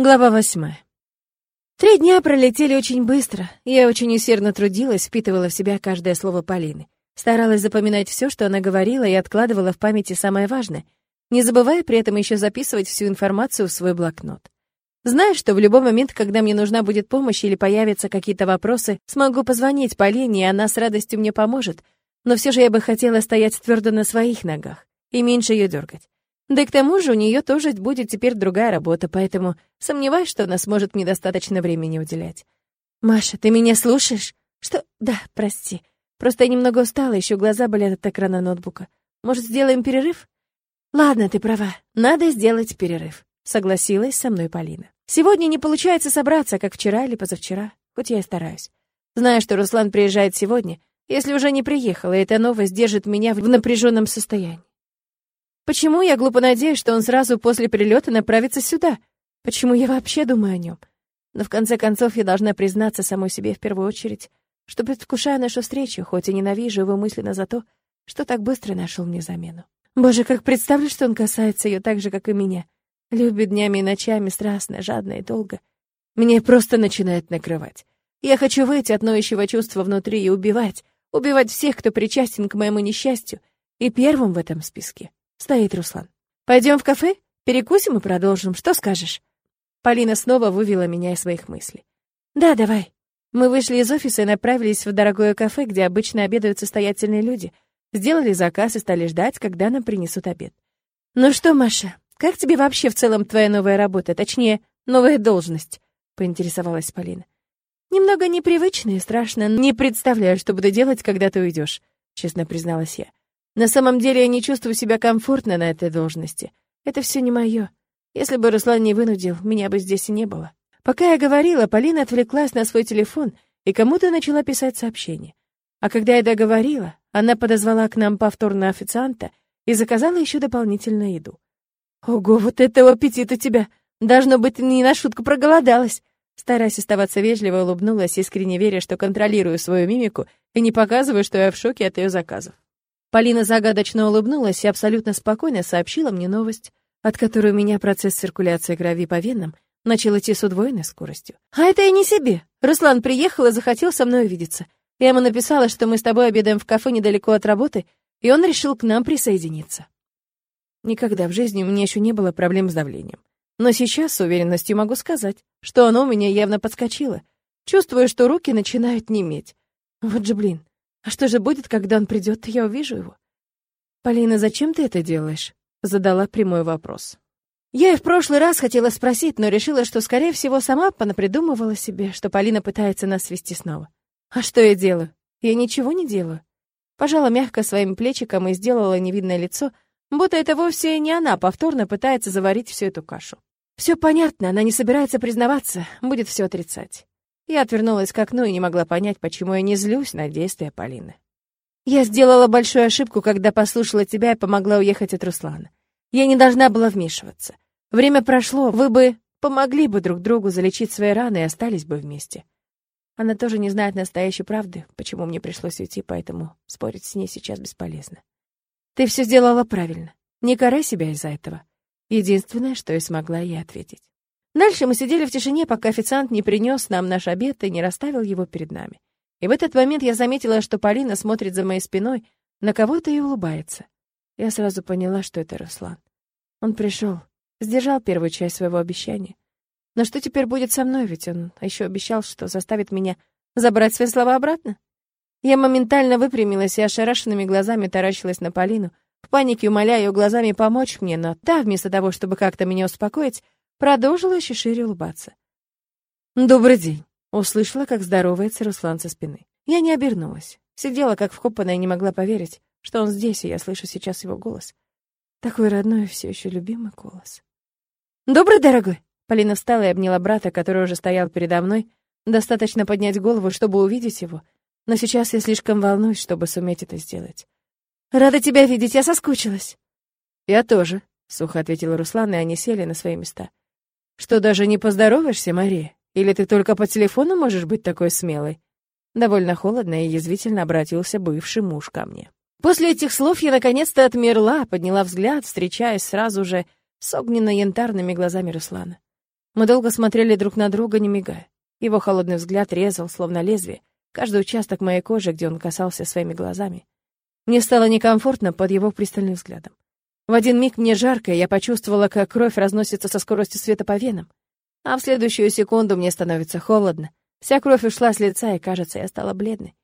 Глава восьмая. Три дня пролетели очень быстро. Я очень усердно трудилась, впитывала в себя каждое слово Полины. Старалась запоминать все, что она говорила, и откладывала в памяти самое важное, не забывая при этом еще записывать всю информацию в свой блокнот. Зная, что в любой момент, когда мне нужна будет помощь или появятся какие-то вопросы, смогу позвонить Полине, и она с радостью мне поможет, но все же я бы хотела стоять твердо на своих ногах и меньше ее дергать. Да и к тому же у нее тоже будет теперь другая работа, поэтому сомневаюсь, что она сможет мне достаточно времени уделять. «Маша, ты меня слушаешь?» «Что? Да, прости. Просто я немного устала, еще глаза болят от экрана ноутбука. Может, сделаем перерыв?» «Ладно, ты права. Надо сделать перерыв», — согласилась со мной Полина. «Сегодня не получается собраться, как вчера или позавчера, хоть я и стараюсь. Знаю, что Руслан приезжает сегодня, если уже не приехал, и эта новость держит меня в напряженном состоянии. Почему я глупо надеюсь, что он сразу после прилета направится сюда? Почему я вообще думаю о нем? Но в конце концов я должна признаться самой себе в первую очередь, что предвкушаю нашу встречу, хоть и ненавижу его мысленно за то, что так быстро нашел мне замену. Боже, как представлю, что он касается ее так же, как и меня. Любит днями и ночами, страстно, жадно и долго. Меня просто начинает накрывать. Я хочу выйти от ноющего чувства внутри и убивать, убивать всех, кто причастен к моему несчастью, и первым в этом списке Стоит Руслан. Пойдем в кафе? Перекусим и продолжим. Что скажешь? Полина снова вывела меня из своих мыслей. Да, давай. Мы вышли из офиса и направились в дорогое кафе, где обычно обедают состоятельные люди. Сделали заказ и стали ждать, когда нам принесут обед. Ну что, Маша, как тебе вообще в целом твоя новая работа, точнее, новая должность? Поинтересовалась Полина. Немного непривычно и страшно. Не представляю, что буду делать, когда ты уйдешь, честно призналась я. На самом деле я не чувствую себя комфортно на этой должности. Это все не мое. Если бы Руслан не вынудил, меня бы здесь и не было. Пока я говорила, Полина отвлеклась на свой телефон и кому-то начала писать сообщение. А когда я договорила, она подозвала к нам повторно официанта и заказала еще дополнительную еду. «Ого, вот этого аппетит у тебя! Должно быть, не на шутку проголодалась!» Стараясь оставаться вежливо, улыбнулась, искренне веря, что контролирую свою мимику и не показываю, что я в шоке от ее заказов. Полина загадочно улыбнулась и абсолютно спокойно сообщила мне новость, от которой у меня процесс циркуляции крови по венам начал идти с удвоенной скоростью. А это я не себе. Руслан приехал и захотел со мной увидеться. Я ему написала, что мы с тобой обедаем в кафе недалеко от работы, и он решил к нам присоединиться. Никогда в жизни у меня еще не было проблем с давлением. Но сейчас с уверенностью могу сказать, что оно у меня явно подскочило. Чувствую, что руки начинают неметь. Вот же блин, а что же будет, когда он придет, я увижу его? Полина, зачем ты это делаешь? Задала прямой вопрос. Я и в прошлый раз хотела спросить, но решила, что, скорее всего, сама понапридумывала себе, что Полина пытается нас свести снова. А что я делаю? Я ничего не делаю. Пожала мягко своим плечиком и сделала невидное лицо, будто это вовсе не она повторно пытается заварить всю эту кашу. Все понятно, она не собирается признаваться, будет все отрицать. Я отвернулась к окну и не могла понять, почему я не злюсь на действия Полины. Я сделала большую ошибку, когда послушала тебя и помогла уехать от Руслана. Я не должна была вмешиваться. Время прошло, вы бы помогли бы друг другу залечить свои раны и остались бы вместе. Она тоже не знает настоящей правды, почему мне пришлось уйти, поэтому спорить с ней сейчас бесполезно. Ты все сделала правильно. Не корай себя из-за этого. Единственное, что я смогла ей ответить. Дальше мы сидели в тишине, пока официант не принес нам наш обед и не расставил его перед нами. И в этот момент я заметила, что Полина смотрит за моей спиной на кого-то и улыбается. Я сразу поняла, что это Руслан. Он пришел, сдержал первую часть своего обещания. Но что теперь будет со мной, ведь он еще обещал, что заставит меня забрать свои слова обратно? Я моментально выпрямилась и ошарашенными глазами таращилась на Полину, в панике умоляя ее глазами помочь мне, но та, вместо того, чтобы как-то меня успокоить, Продолжила еще шире улыбаться. «Добрый день!» — услышала, как здоровается Руслан со спины. Я не обернулась. Сидела как вкопанная и не могла поверить, что он здесь, и я слышу сейчас его голос. Такой родной и все еще любимый голос. «Добрый, дорогой!» Полина встала и обняла брата, который уже стоял передо мной. Достаточно поднять голову, чтобы увидеть его, но сейчас я слишком волнуюсь, чтобы суметь это сделать. «Рада тебя видеть, я соскучилась». «Я тоже», — сухо ответил Руслан, и они сели на свои места. Что, даже не поздороваешься, Мария? Или ты только по телефону можешь быть такой смелой?» Довольно холодно и язвительно обратился бывший муж ко мне. После этих слов я наконец-то отмерла, подняла взгляд, встречаясь сразу же с огненно-янтарными глазами Руслана. Мы долго смотрели друг на друга, не мигая. Его холодный взгляд резал, словно лезвие, каждый участок моей кожи, где он касался своими глазами. Мне стало некомфортно под его пристальным взглядом. В один миг мне жарко, и я почувствовала, как кровь разносится со скоростью света по венам. А в следующую секунду мне становится холодно. Вся кровь ушла с лица, и, кажется, я стала бледной.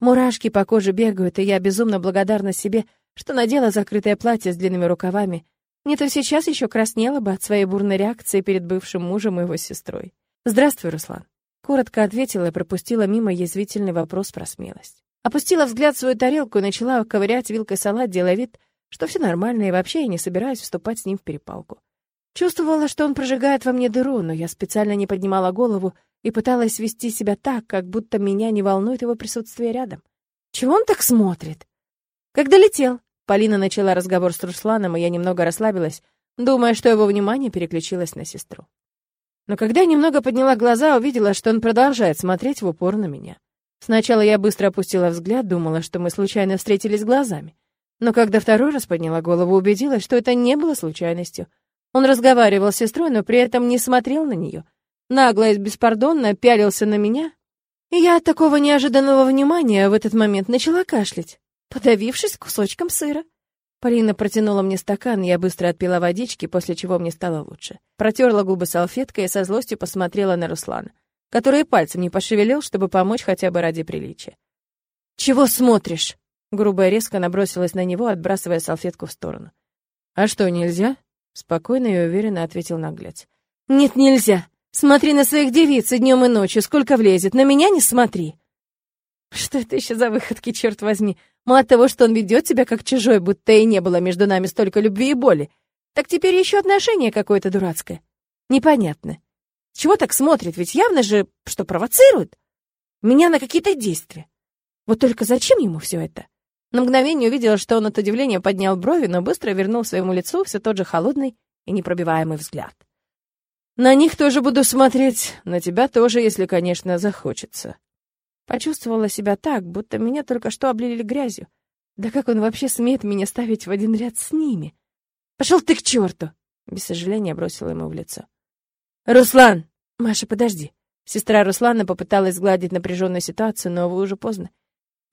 Мурашки по коже бегают, и я безумно благодарна себе, что надела закрытое платье с длинными рукавами. Не то сейчас еще краснела бы от своей бурной реакции перед бывшим мужем и его сестрой. «Здравствуй, Руслан». Коротко ответила и пропустила мимо язвительный вопрос про смелость. Опустила взгляд в свою тарелку и начала ковырять вилкой салат, делая вид, что все нормально, и вообще я не собираюсь вступать с ним в перепалку. Чувствовала, что он прожигает во мне дыру, но я специально не поднимала голову и пыталась вести себя так, как будто меня не волнует его присутствие рядом. Чего он так смотрит? Когда летел, Полина начала разговор с Русланом, и я немного расслабилась, думая, что его внимание переключилось на сестру. Но когда я немного подняла глаза, увидела, что он продолжает смотреть в упор на меня. Сначала я быстро опустила взгляд, думала, что мы случайно встретились глазами. Но когда второй раз подняла голову, убедилась, что это не было случайностью. Он разговаривал с сестрой, но при этом не смотрел на нее. Нагло и беспардонно пялился на меня. И я от такого неожиданного внимания в этот момент начала кашлять, подавившись кусочком сыра. Полина протянула мне стакан, я быстро отпила водички, после чего мне стало лучше. Протерла губы салфеткой и со злостью посмотрела на Руслана, который пальцем не пошевелил, чтобы помочь хотя бы ради приличия. «Чего смотришь?» Грубо и резко набросилась на него, отбрасывая салфетку в сторону. «А что, нельзя?» Спокойно и уверенно ответил наглец. «Нет, нельзя. Смотри на своих девиц и днем и ночью, сколько влезет. На меня не смотри». «Что это еще за выходки, черт возьми? Мало того, что он ведет себя как чужой, будто и не было между нами столько любви и боли, так теперь еще отношение какое-то дурацкое. Непонятно. Чего так смотрит? Ведь явно же, что провоцирует. Меня на какие-то действия. Вот только зачем ему все это? На мгновение увидела, что он от удивления поднял брови, но быстро вернул своему лицу все тот же холодный и непробиваемый взгляд. «На них тоже буду смотреть, на тебя тоже, если, конечно, захочется». Почувствовала себя так, будто меня только что облили грязью. Да как он вообще смеет меня ставить в один ряд с ними? «Пошел ты к черту!» Без сожаления бросила ему в лицо. «Руслан!» «Маша, подожди!» Сестра Руслана попыталась сгладить напряженную ситуацию, но, увы, уже поздно.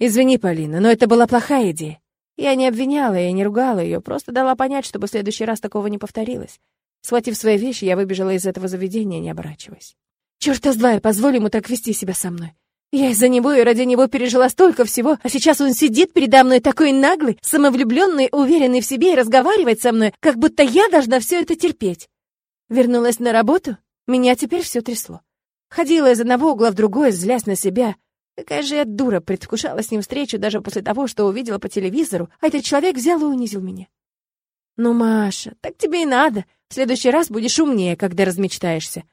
«Извини, Полина, но это была плохая идея. Я не обвиняла и не ругала ее, просто дала понять, чтобы в следующий раз такого не повторилось. Схватив свои вещи, я выбежала из этого заведения, не оборачиваясь. Чёрта с два, я позволю ему так вести себя со мной. Я из-за него и ради него пережила столько всего, а сейчас он сидит передо мной такой наглый, самовлюбленный, уверенный в себе и разговаривает со мной, как будто я должна все это терпеть. Вернулась на работу, меня теперь все трясло. Ходила из одного угла в другой, злясь на себя, Какая же я дура, предвкушала с ним встречу даже после того, что увидела по телевизору, а этот человек взял и унизил меня. Ну, Маша, так тебе и надо. В следующий раз будешь умнее, когда размечтаешься.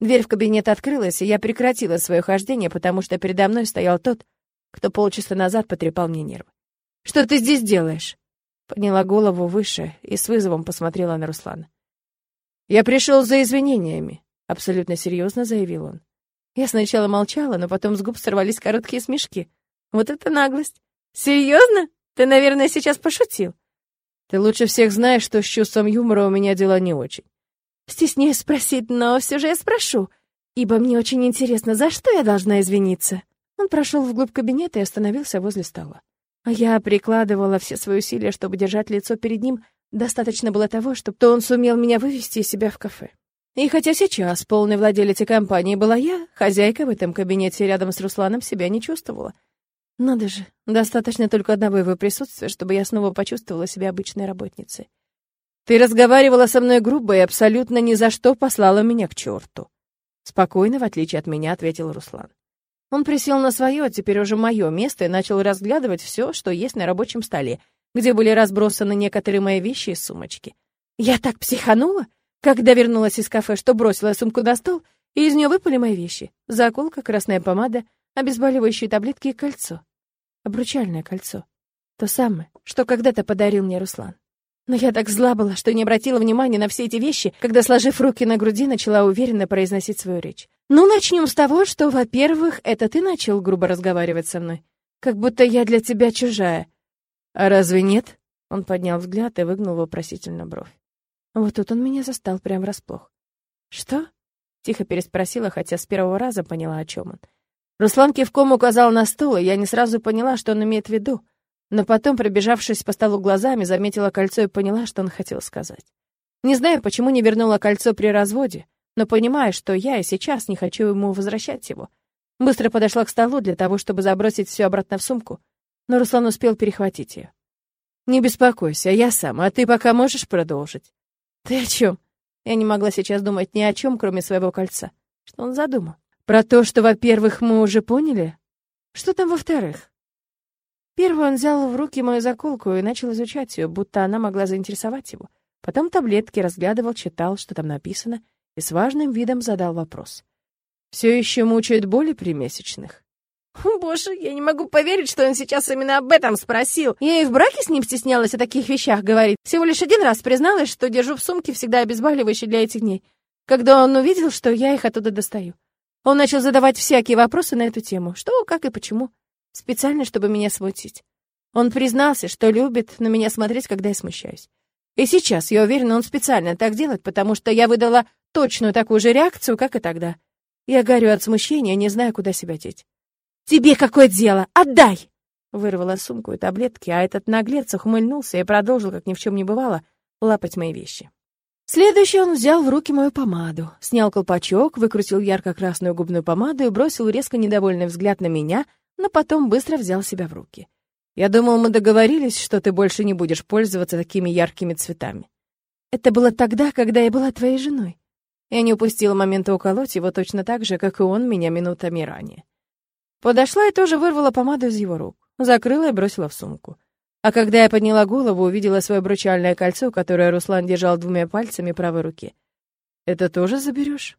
Дверь в кабинет открылась, и я прекратила свое хождение, потому что передо мной стоял тот, кто полчаса назад потрепал мне нервы. «Что ты здесь делаешь?» Подняла голову выше и с вызовом посмотрела на Руслана. «Я пришел за извинениями», — абсолютно серьезно заявил он. Я сначала молчала, но потом с губ сорвались короткие смешки. Вот это наглость. Серьезно? Ты, наверное, сейчас пошутил. Ты лучше всех знаешь, что с чувством юмора у меня дела не очень. Стесняюсь спросить, но все же я спрошу, ибо мне очень интересно, за что я должна извиниться. Он прошел вглубь кабинета и остановился возле стола. А я прикладывала все свои усилия, чтобы держать лицо перед ним. Достаточно было того, чтобы то он сумел меня вывести из себя в кафе. И хотя сейчас полной владелицей компании была я, хозяйка в этом кабинете рядом с Русланом себя не чувствовала. Надо же, достаточно только одного его присутствия, чтобы я снова почувствовала себя обычной работницей. Ты разговаривала со мной грубо и абсолютно ни за что послала меня к черту. Спокойно, в отличие от меня, ответил Руслан. Он присел на свое, теперь уже мое место, и начал разглядывать все, что есть на рабочем столе, где были разбросаны некоторые мои вещи и сумочки. Я так психанула? Когда вернулась из кафе, что бросила сумку на стол, и из нее выпали мои вещи. Заколка, красная помада, обезболивающие таблетки и кольцо. Обручальное кольцо. То самое, что когда-то подарил мне Руслан. Но я так зла была, что не обратила внимания на все эти вещи, когда, сложив руки на груди, начала уверенно произносить свою речь. Ну, начнем с того, что, во-первых, это ты начал грубо разговаривать со мной. Как будто я для тебя чужая. А разве нет? Он поднял взгляд и выгнул вопросительно бровь. Вот тут он меня застал прям врасплох. Что? Тихо переспросила, хотя с первого раза поняла, о чем он. Руслан кивком указал на стол, и я не сразу поняла, что он имеет в виду. Но потом, пробежавшись по столу глазами, заметила кольцо и поняла, что он хотел сказать. Не знаю, почему не вернула кольцо при разводе, но понимаю, что я и сейчас не хочу ему возвращать его. Быстро подошла к столу для того, чтобы забросить все обратно в сумку, но Руслан успел перехватить ее. «Не беспокойся, я сам, а ты пока можешь продолжить». «Ты о чем? Я не могла сейчас думать ни о чем, кроме своего кольца. Что он задумал? Про то, что, во-первых, мы уже поняли? Что там во-вторых? Первый он взял в руки мою заколку и начал изучать ее, будто она могла заинтересовать его. Потом таблетки разглядывал, читал, что там написано, и с важным видом задал вопрос. «Все еще мучает боли при месячных?» Боже, я не могу поверить, что он сейчас именно об этом спросил. Я и в браке с ним стеснялась о таких вещах говорить. Всего лишь один раз призналась, что держу в сумке всегда обезболивающие для этих дней, когда он увидел, что я их оттуда достаю. Он начал задавать всякие вопросы на эту тему. Что, как и почему. Специально, чтобы меня смутить. Он признался, что любит на меня смотреть, когда я смущаюсь. И сейчас, я уверена, он специально так делает, потому что я выдала точную такую же реакцию, как и тогда. Я горю от смущения, не знаю, куда себя деть. «Тебе какое дело? Отдай!» Вырвала сумку и таблетки, а этот наглец ухмыльнулся и продолжил, как ни в чем не бывало, лапать мои вещи. Следующий он взял в руки мою помаду, снял колпачок, выкрутил ярко-красную губную помаду и бросил резко недовольный взгляд на меня, но потом быстро взял себя в руки. Я думал, мы договорились, что ты больше не будешь пользоваться такими яркими цветами. Это было тогда, когда я была твоей женой. Я не упустила момента уколоть его точно так же, как и он меня минутами ранее. Подошла и тоже вырвала помаду из его рук, закрыла и бросила в сумку. А когда я подняла голову, увидела свое обручальное кольцо, которое Руслан держал двумя пальцами правой руки. «Это тоже заберешь?»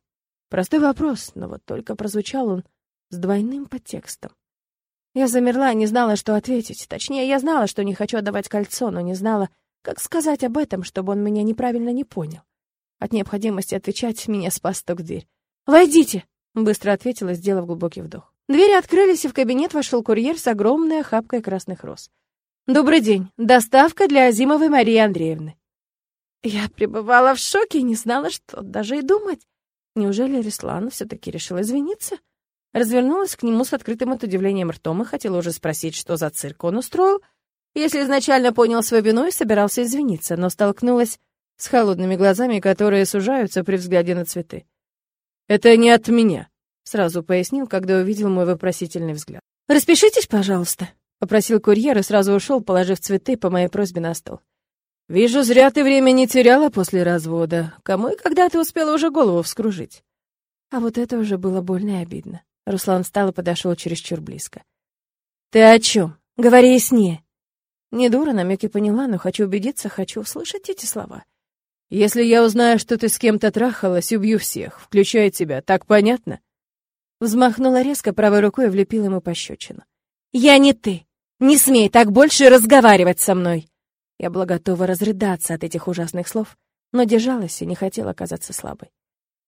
Простой вопрос, но вот только прозвучал он с двойным подтекстом. Я замерла и не знала, что ответить. Точнее, я знала, что не хочу отдавать кольцо, но не знала, как сказать об этом, чтобы он меня неправильно не понял. От необходимости отвечать меня спас стук дверь. «Войдите!» — быстро ответила, сделав глубокий вдох. Двери открылись, и в кабинет вошел курьер с огромной охапкой красных роз. «Добрый день. Доставка для Азимовой Марии Андреевны». Я пребывала в шоке и не знала, что даже и думать. Неужели Руслан все-таки решил извиниться? Развернулась к нему с открытым от удивлением ртом и хотела уже спросить, что за цирк он устроил, если изначально понял свою вину и собирался извиниться, но столкнулась с холодными глазами, которые сужаются при взгляде на цветы. «Это не от меня», — сразу пояснил, когда увидел мой вопросительный взгляд. «Распишитесь, пожалуйста», — попросил курьер и сразу ушел, положив цветы по моей просьбе на стол. «Вижу, зря ты время не теряла после развода. Кому и когда ты успела уже голову вскружить?» А вот это уже было больно и обидно. Руслан встал и подошел чересчур близко. «Ты о чем? Говори яснее». Не дура, намеки поняла, но хочу убедиться, хочу услышать эти слова. «Если я узнаю, что ты с кем-то трахалась, убью всех, включая тебя. Так понятно?» Взмахнула резко правой рукой и влепила ему пощечину. «Я не ты! Не смей так больше разговаривать со мной!» Я была готова разрыдаться от этих ужасных слов, но держалась и не хотела казаться слабой.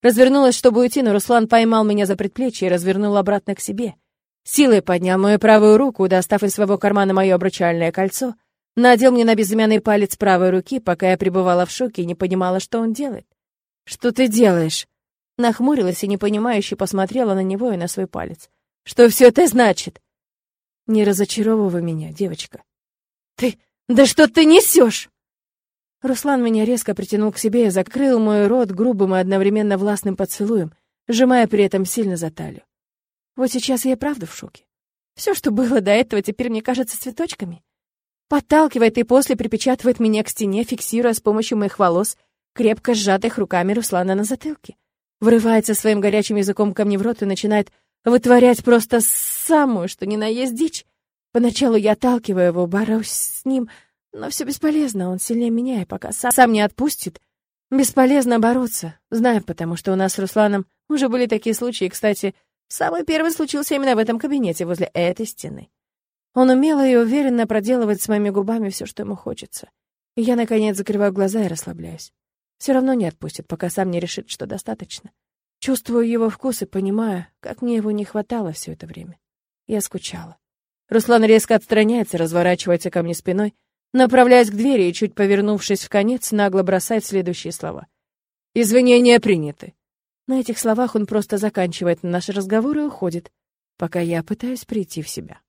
Развернулась, чтобы уйти, но Руслан поймал меня за предплечье и развернул обратно к себе. Силой поднял мою правую руку, достав из своего кармана мое обручальное кольцо, надел мне на безымянный палец правой руки, пока я пребывала в шоке и не понимала, что он делает. «Что ты делаешь?» Нахмурилась и непонимающе посмотрела на него и на свой палец. «Что все это значит?» «Не разочаровывай меня, девочка». «Ты... Да что ты несешь?» Руслан меня резко притянул к себе и закрыл мой рот грубым и одновременно властным поцелуем, сжимая при этом сильно за талию. Вот сейчас я и правда в шоке. Все, что было до этого, теперь мне кажется цветочками. Подталкивает и после припечатывает меня к стене, фиксируя с помощью моих волос, крепко сжатых руками Руслана на затылке. Врывается своим горячим языком ко мне в рот и начинает вытворять просто самую, что ни на есть дичь. Поначалу я отталкиваю его, борюсь с ним, но все бесполезно, он сильнее меня, и пока сам, сам не отпустит, бесполезно бороться. Знаю, потому что у нас с Русланом уже были такие случаи. Кстати, самый первый случился именно в этом кабинете, возле этой стены. Он умело и уверенно проделывает с моими губами все, что ему хочется. И я, наконец, закрываю глаза и расслабляюсь. Все равно не отпустит, пока сам не решит, что достаточно. Чувствую его вкус и понимаю, как мне его не хватало все это время. Я скучала. Руслан резко отстраняется, разворачивается ко мне спиной, Направляясь к двери и, чуть повернувшись в конец, нагло бросает следующие слова. «Извинения приняты. На этих словах он просто заканчивает наш разговор и уходит, пока я пытаюсь прийти в себя.